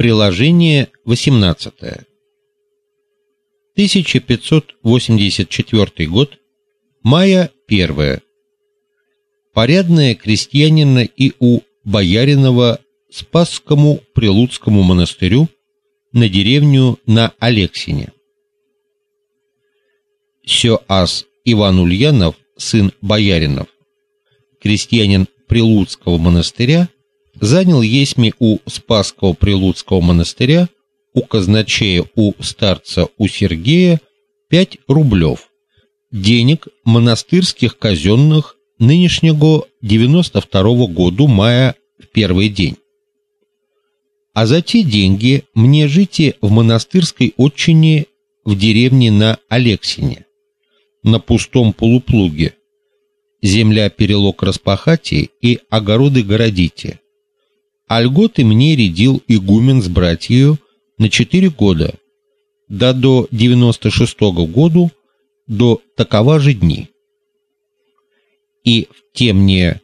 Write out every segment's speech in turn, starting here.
Приложение 18. 1584 год. Мая 1. Порядное крестьянина и у бояринова Спасскому Прилуцкому монастырю на деревню на Алексине. Сё ас Иван Ульянов, сын бояринов, крестьянин Прилуцкого монастыря, занял есми у Спасского Прилуцкого монастыря у казначея у старца у Сергея 5 рублев денег монастырских казенных нынешнего 92 -го года мая в первый день. А за те деньги мне жить в монастырской отчине в деревне на Алексине, на пустом полуплуге. Земля перелог распахати и огороды городите. А льготы мне редил игумен с братьею на четыре года, да до 96 -го года до такова же дни. И в те мне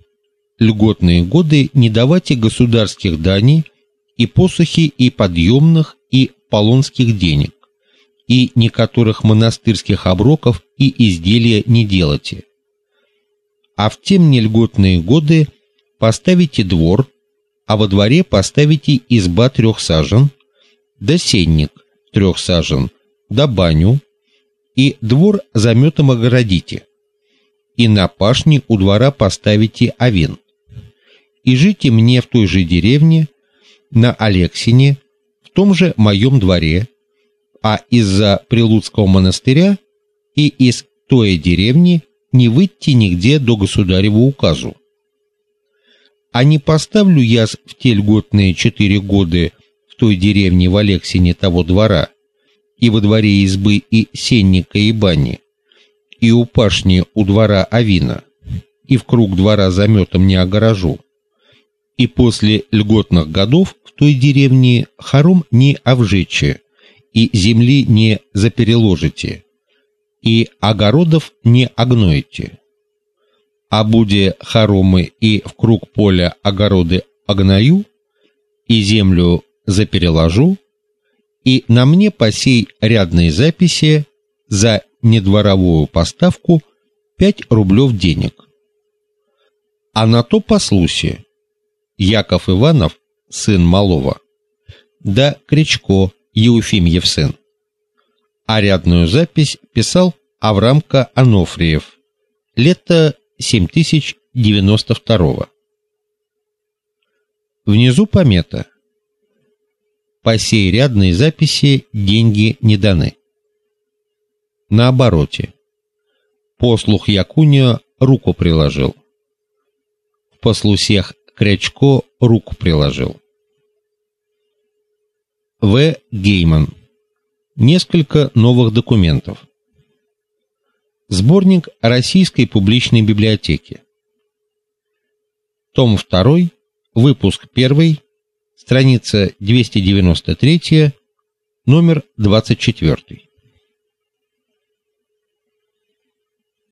льготные годы не давайте государских дани и посохи и подъемных и полонских денег, и некоторых монастырских оброков и изделия не делайте. А в те мне льготные годы поставите двор, а во дворе поставите изба трех сажен, да сенник трех сажен, да баню, и двор заметом огородите, и на пашне у двора поставите овен. И жите мне в той же деревне, на Алексине, в том же моем дворе, а из-за Прилуцкого монастыря и из той деревни не выйти нигде до государева указу. А не поставлю я в те льготные четыре года в той деревне в Алексине того двора, и во дворе избы и сенника и бани, и у пашни у двора авина, и в круг двора заметом не огорожу. И после льготных годов в той деревне хором не овжече, и земли не запереложите, и огородов не огноите. А буде хоромы и в круг поля огороды огною, и землю запереложу, и на мне по сей рядной записи за недворовую поставку 5 рублев денег. А на то послуси Яков Иванов, сын Малова, да Кричко, Еуфимьев сын. А рядную запись писал Аврамка Анофриев. Лето 7092. Внизу помета по сей рядной записи деньги не даны. На обороте. Послух Якуня руку приложил. В послусех Крячко руку приложил. В. Гейман. Несколько новых документов. Сборник Российской публичной библиотеки. Том 2, выпуск 1, страница 293, номер 24.